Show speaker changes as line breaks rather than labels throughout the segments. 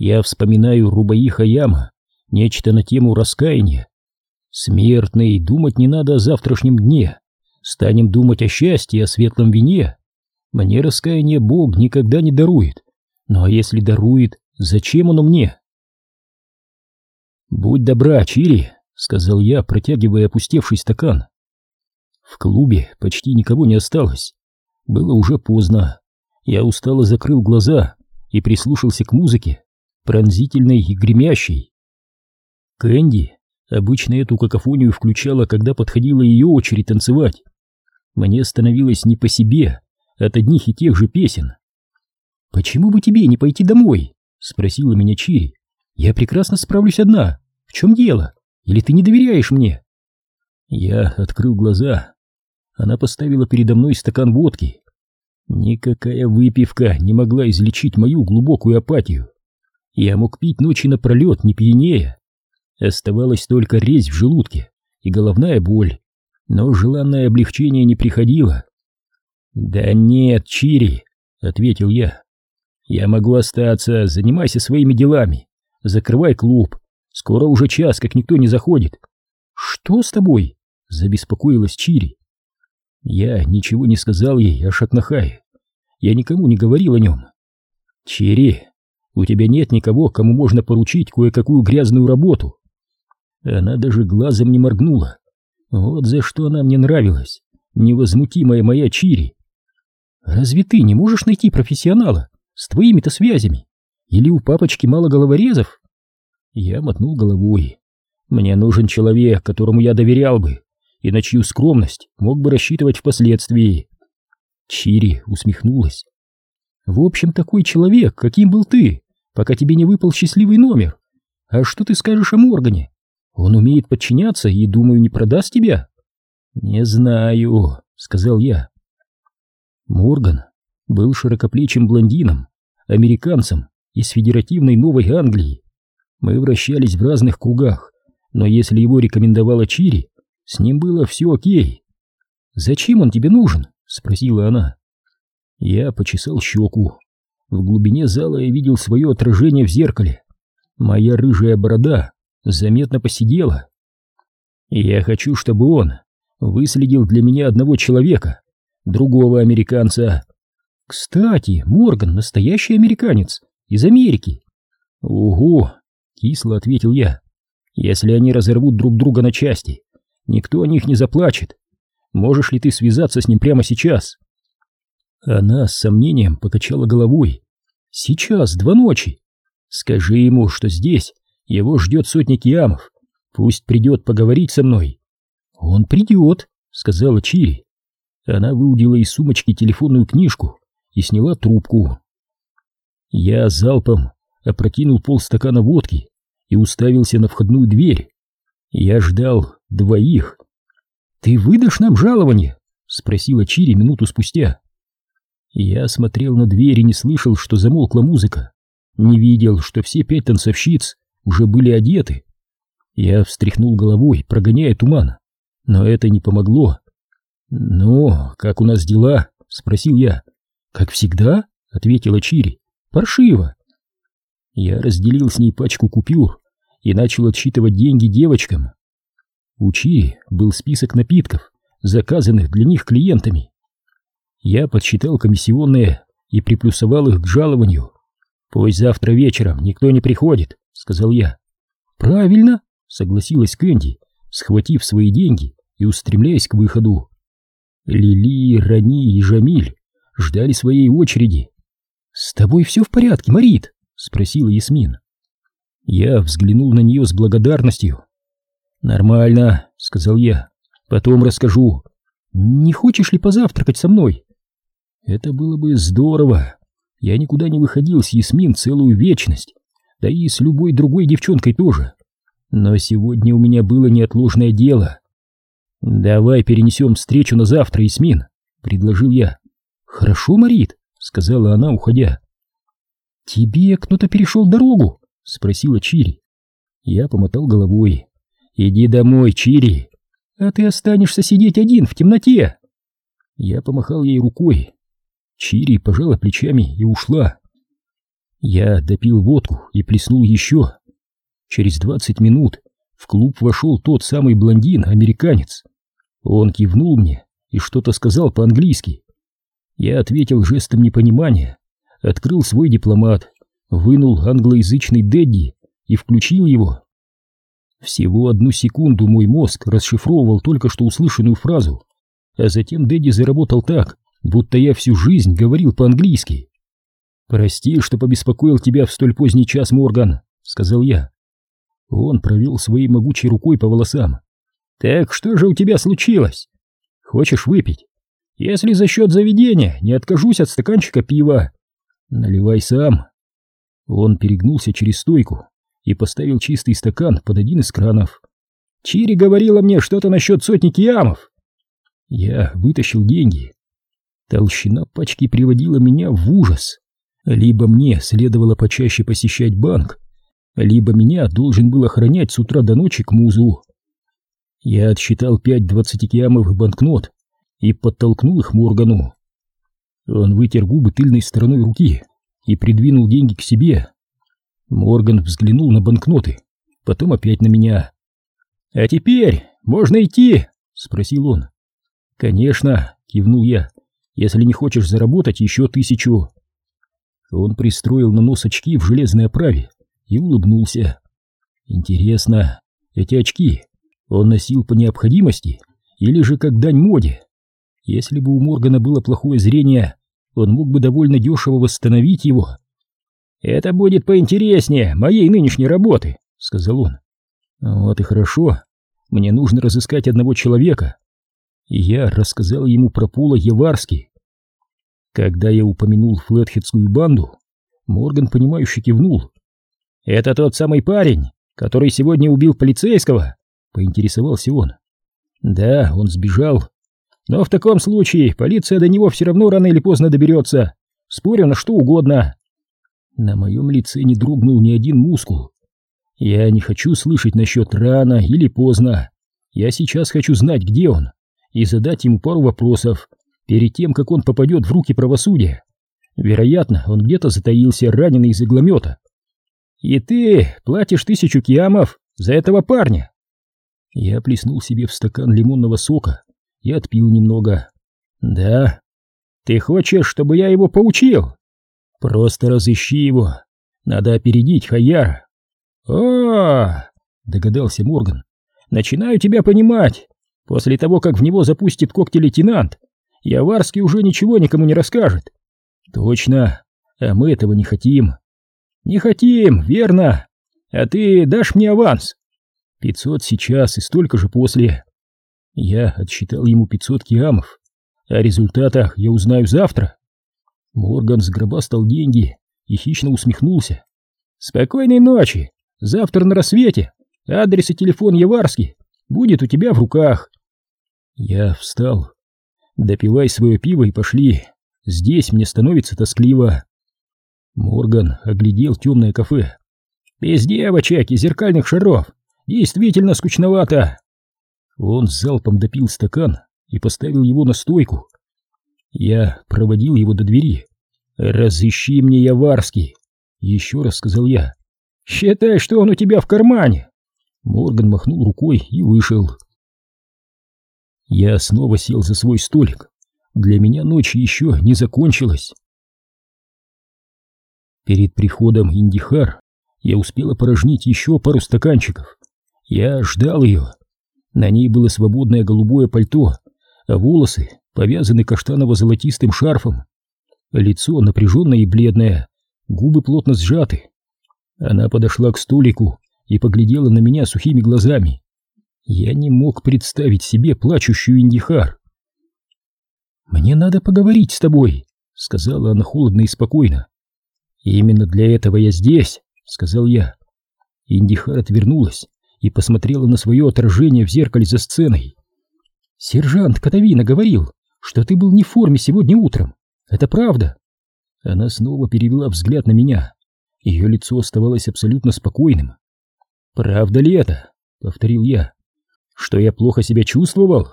Я вспоминаю Рубаи Хаяма, нечто на тему раскаяния. Смертный, думать не надо о завтрашнем дне. Станем думать о счастье, о светлом вине. Мне раскаяние Бог никогда не дарует. Ну а если дарует, зачем оно мне? «Будь добра, Чири», — сказал я, протягивая опустевший стакан. В клубе почти никого не осталось. Было уже поздно. Я устало закрыл глаза и прислушался к музыке, пронзительной и гремящей. Кэнди обычно эту какофонию включала, когда подходила ее очередь танцевать. Мне становилось не по себе от одних и тех же песен. «Почему бы тебе не пойти домой?» — спросила меня Чири. «Я прекрасно справлюсь одна. В чем дело? Или ты не доверяешь мне?» Я открыл глаза. Она поставила передо мной стакан водки. Никакая выпивка не могла излечить мою глубокую апатию. Я мог пить ночи напролет, не пьянее. Оставалась только резь в желудке и головная боль, но желанное облегчение не приходило. «Да нет, Чири», — ответил я. «Я могу остаться, занимайся своими делами. Закрывай клуб. Скоро уже час, как никто не заходит». «Что с тобой?» — забеспокоилась Чири. Я ничего не сказал ей о Шатнахае. Я никому не говорил о нем. «Чири, у тебя нет никого, кому можно поручить кое-какую грязную работу». Она даже глазом не моргнула. Вот за что она мне нравилась, невозмутимая моя Чири. Разве ты не можешь найти профессионала с твоими-то связями? Или у папочки мало головорезов? Я мотнул головой. Мне нужен человек, которому я доверял бы, и на чью скромность мог бы рассчитывать впоследствии. Чири усмехнулась. В общем, такой человек, каким был ты, пока тебе не выпал счастливый номер. А что ты скажешь о Моргане? Он умеет подчиняться и, думаю, не продаст тебя. Не знаю, сказал я. Морган был широкоплечим блондином, американцем из федеративной Новой Англии. Мы вращались в разных кругах, но если его рекомендовала Чири, с ним было все окей. «Зачем он тебе нужен?» — спросила она. Я почесал щеку. В глубине зала я видел свое отражение в зеркале. Моя рыжая борода заметно посидела. Я хочу, чтобы он выследил для меня одного человека, другого американца. Кстати, Морган настоящий американец из Америки. Угу, кисло ответил я. Если они разорвут друг друга на части, никто о них не заплачет. Можешь ли ты связаться с ним прямо сейчас? Она с сомнением покачала головой. Сейчас, два ночи. Скажи ему, что здесь его ждет сотни киамов. Пусть придет поговорить со мной. Он придет, сказала Чири. Она выудила из сумочки телефонную книжку и сняла трубку. Я залпом опрокинул полстакана водки и уставился на входную дверь. Я ждал двоих. «Ты выдашь нам жалование?» — спросила Чири минуту спустя. Я смотрел на дверь и не слышал, что замолкла музыка. Не видел, что все пять танцовщиц уже были одеты. Я встряхнул головой, прогоняя туман, но это не помогло. «Ну, как у нас дела?» — спросил я. «Как всегда?» — ответила Чири. «Паршиво». Я разделил с ней пачку купюр и начал отсчитывать деньги девочкам. У Чири был список напитков, заказанных для них клиентами. Я подсчитал комиссионные и приплюсовал их к жалованию. «Пусть завтра вечером никто не приходит», — сказал я. «Правильно», — согласилась Кэнди, схватив свои деньги и устремляясь к выходу. Лили, Рани и Жамиль ждали своей очереди. «С тобой все в порядке, Марит?» — спросила Ясмин. Я взглянул на нее с благодарностью. «Нормально», — сказал я. «Потом расскажу. Не хочешь ли позавтракать со мной?» «Это было бы здорово. Я никуда не выходил с Ясмин целую вечность, да и с любой другой девчонкой тоже. Но сегодня у меня было неотложное дело. «Давай перенесем встречу на завтра, Ясмин», — предложил я. «Хорошо, Марит», — сказала она, уходя. «Тебе кто-то перешел дорогу?» — спросила Чири. Я помотал головой. «Иди домой, Чири, а ты останешься сидеть один в темноте». Я помахал ей рукой. Чири пожала плечами и ушла. Я допил водку и плеснул еще. Через двадцать минут в клуб вошел тот самый блондин-американец. Он кивнул мне и что-то сказал по-английски. Я ответил жестом непонимания, открыл свой дипломат, вынул англоязычный Дэдди и включил его. Всего одну секунду мой мозг расшифровывал только что услышанную фразу, а затем Дэдди заработал так, будто я всю жизнь говорил по-английски. «Прости, что побеспокоил тебя в столь поздний час, Морган», — сказал я. Он провел своей могучей рукой по волосам. «Так что же у тебя случилось? Хочешь выпить? Если за счет заведения, не откажусь от стаканчика пива. Наливай сам». Он перегнулся через стойку и поставил чистый стакан под один из кранов. «Чири говорила мне что-то насчет сотни киамов». Я вытащил деньги. Толщина пачки приводила меня в ужас. Либо мне следовало почаще посещать банк, либо меня должен был охранять с утра до ночи к музу. Я отсчитал пять двадцатикиамовых банкнот и подтолкнул их Моргану. Он вытер губы тыльной стороной руки и придвинул деньги к себе. Морган взглянул на банкноты, потом опять на меня. «А теперь можно идти?» — спросил он. «Конечно», — кивнул я, — «если не хочешь заработать еще тысячу». Он пристроил на нос очки в железной оправе и улыбнулся. Интересно, эти очки он носил по необходимости или же как дань моде? Если бы у Моргана было плохое зрение, он мог бы довольно дешево восстановить его. «Это будет поинтереснее моей нынешней работы», — сказал он. «Вот и хорошо. Мне нужно разыскать одного человека». И я рассказал ему про Пола Яварски. Когда я упомянул флетхедскую банду, Морган, понимающе кивнул. «Это тот самый парень, который сегодня убил полицейского?» — поинтересовался он. «Да, он сбежал. Но в таком случае полиция до него все равно рано или поздно доберется. Спорю на что угодно». На моем лице не дрогнул ни один мускул. Я не хочу слышать насчет рано или поздно. Я сейчас хочу знать, где он, и задать ему пару вопросов перед тем, как он попадет в руки правосудия. Вероятно, он где-то затаился, раненый из игломета. «И ты платишь тысячу киамов за этого парня?» Я плеснул себе в стакан лимонного сока и отпил немного. «Да. Ты хочешь, чтобы я его поучил?» «Просто разыщи его. Надо опередить Хаяра». «О, догадался Морган. «Начинаю тебя понимать. После того, как в него запустит когти лейтенант, Яварский уже ничего никому не расскажет». «Точно. А мы этого не хотим. «Не хотим, верно. А ты дашь мне аванс?» «Пятьсот сейчас и столько же после». Я отсчитал ему пятьсот киамов. О результатах я узнаю завтра. Морган сгробастал деньги и хищно усмехнулся. «Спокойной ночи! Завтра на рассвете адрес и телефон Яварский будет у тебя в руках». Я встал. «Допивай свое пиво и пошли. Здесь мне становится тоскливо». Морган оглядел темное кафе. «Без девочек и зеркальных шаров! Действительно скучновато!» Он залпом допил стакан и поставил его на стойку. Я проводил его до двери. «Разыщи мне Яварский!» Еще раз сказал я. «Считай, что он у тебя в кармане!» Морган махнул рукой и вышел. Я снова сел за свой столик. Для меня ночь еще не закончилась. Перед приходом Индихар я успел опорожнить еще пару стаканчиков. Я ждал ее. На ней было свободное голубое пальто, а волосы повязаны каштаново-золотистым шарфом. Лицо напряженное и бледное, губы плотно сжаты. Она подошла к столику и поглядела на меня сухими глазами. Я не мог представить себе плачущую Индихар. «Мне надо поговорить с тобой», — сказала она холодно и спокойно. «Именно для этого я здесь», — сказал я. Индихар отвернулась и посмотрела на свое отражение в зеркале за сценой. «Сержант Катавина говорил, что ты был не в форме сегодня утром. Это правда?» Она снова перевела взгляд на меня. Ее лицо оставалось абсолютно спокойным. «Правда ли это?» — повторил я. «Что я плохо себя чувствовал?»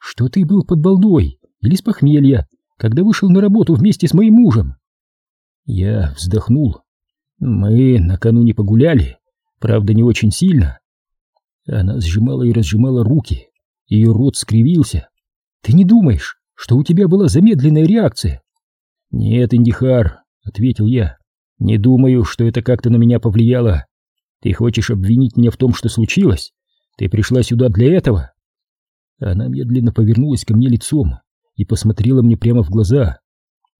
«Что ты был под балдой или с похмелья, когда вышел на работу вместе с моим мужем?» Я вздохнул Мы накануне погуляли, правда, не очень сильно. Она сжимала и разжимала руки, ее рот скривился. Ты не думаешь, что у тебя была замедленная реакция? Нет, Индихар, ответил я. Не думаю, что это как-то на меня повлияло. Ты хочешь обвинить меня в том, что случилось? Ты пришла сюда для этого? Она медленно повернулась ко мне лицом и посмотрела мне прямо в глаза.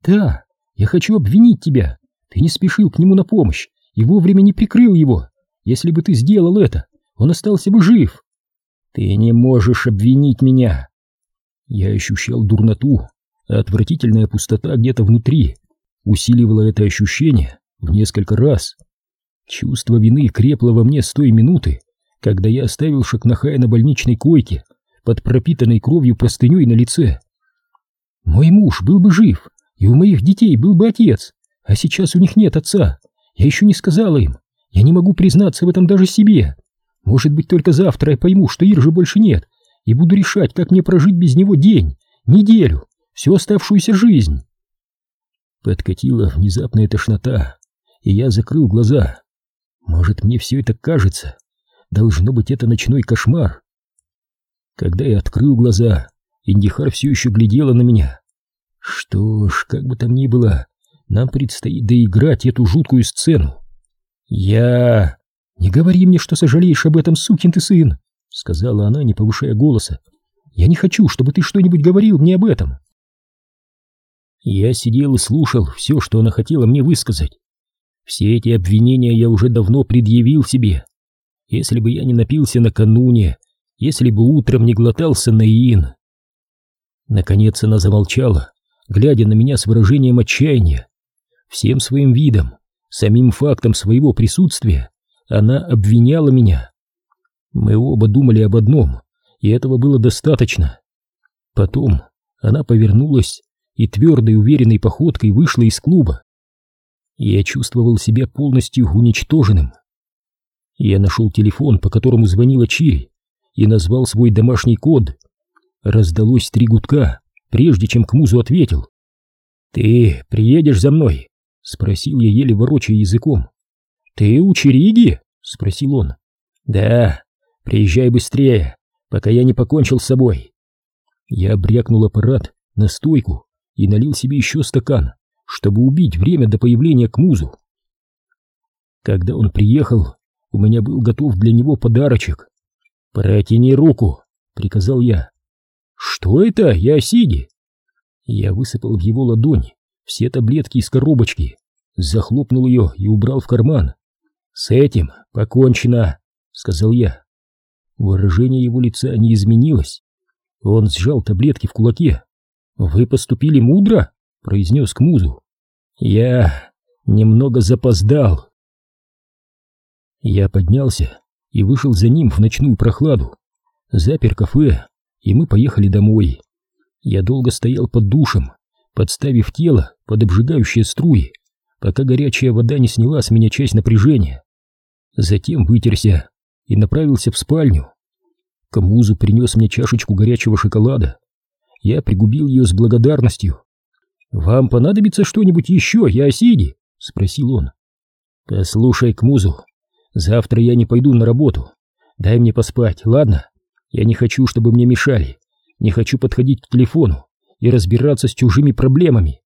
Да, я хочу обвинить тебя. Ты не спешил к нему на помощь и вовремя не прикрыл его. Если бы ты сделал это, он остался бы жив. Ты не можешь обвинить меня. Я ощущал дурноту, отвратительная пустота где-то внутри усиливала это ощущение в несколько раз. Чувство вины крепло во мне с той минуты, когда я оставил Шакнахая на больничной койке под пропитанной кровью простыней на лице. Мой муж был бы жив, и у моих детей был бы отец, а сейчас у них нет отца. Я еще не сказала им. Я не могу признаться в этом даже себе. Может быть, только завтра я пойму, что Иржи больше нет, и буду решать, как мне прожить без него день, неделю, всю оставшуюся жизнь. Подкатила внезапная тошнота, и я закрыл глаза. Может, мне все это кажется? Должно быть, это ночной кошмар. Когда я открыл глаза, Индихар все еще глядела на меня. Что ж, как бы там ни было, нам предстоит доиграть эту жуткую сцену. Я... «Не говори мне, что сожалеешь об этом, сукин ты сын!» — сказала она, не повышая голоса. «Я не хочу, чтобы ты что-нибудь говорил мне об этом!» Я сидел и слушал все, что она хотела мне высказать. Все эти обвинения я уже давно предъявил себе. Если бы я не напился накануне, если бы утром не глотался наин. Наконец она замолчала, глядя на меня с выражением отчаяния. Всем своим видом, самим фактом своего присутствия она обвиняла меня. Мы оба думали об одном, и этого было достаточно. Потом она повернулась и твердой уверенной походкой вышла из клуба. Я чувствовал себя полностью уничтоженным. Я нашел телефон, по которому звонила Чири, и назвал свой домашний код. Раздалось три гудка, прежде чем Кмузу ответил. «Ты приедешь за мной?» — спросил я, еле ворочая языком. «Ты у Чириги?» — спросил он. «Да, приезжай быстрее, пока я не покончил с собой». Я брякнул аппарат на стойку и налил себе еще стакан, чтобы убить время до появления к музу. Когда он приехал, у меня был готов для него подарочек. «Протяни руку», — приказал я. «Что это, я Сиди?» Я высыпал в его ладонь все таблетки из коробочки, захлопнул ее и убрал в карман. «С этим покончено», — сказал я. Выражение его лица не изменилось. Он сжал таблетки в кулаке. «Вы поступили мудро?» — произнес к музу. «Я немного запоздал». Я поднялся и вышел за ним в ночную прохладу. Запер кафе, и мы поехали домой. Я долго стоял под душем, подставив тело под обжигающие струи, пока горячая вода не сняла с меня часть напряжения. Затем вытерся и направился в спальню. Камузу принес мне чашечку горячего шоколада. Я пригубил ее с благодарностью. «Вам понадобится что-нибудь еще, я Осиди?» — спросил он. «Послушай, Кмузу, завтра я не пойду на работу. Дай мне поспать, ладно? Я не хочу, чтобы мне мешали. Не хочу подходить к телефону и разбираться с чужими проблемами.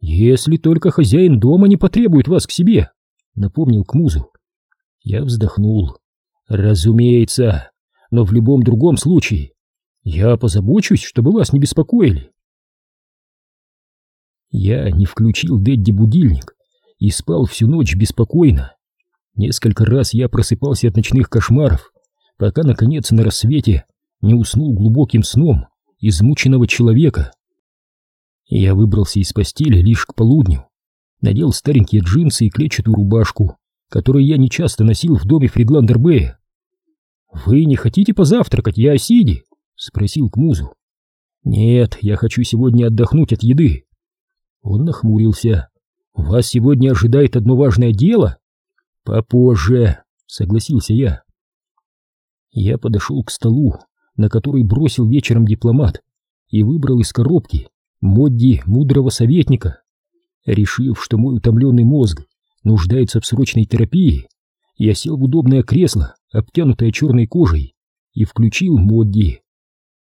«Если только хозяин дома не потребует вас к себе», — напомнил Кмузу. Я вздохнул. «Разумеется, но в любом другом случае я позабочусь, чтобы вас не беспокоили». Я не включил Дэдди будильник и спал всю ночь беспокойно. Несколько раз я просыпался от ночных кошмаров, пока, наконец, на рассвете не уснул глубоким сном измученного человека. Я выбрался из постели лишь к полудню, надел старенькие джинсы и клетчатую рубашку, которую я нечасто носил в доме Фридландербея. «Вы не хотите позавтракать, я Осиди?» — спросил Кмузу. «Нет, я хочу сегодня отдохнуть от еды». Он нахмурился. «Вас сегодня ожидает одно важное дело?» «Попозже», — согласился я. Я подошел к столу, на который бросил вечером дипломат, и выбрал из коробки Модди мудрого советника. Решив, что мой утомленный мозг нуждается в срочной терапии, я сел в удобное кресло, обтянутое черной кожей, и включил Модди.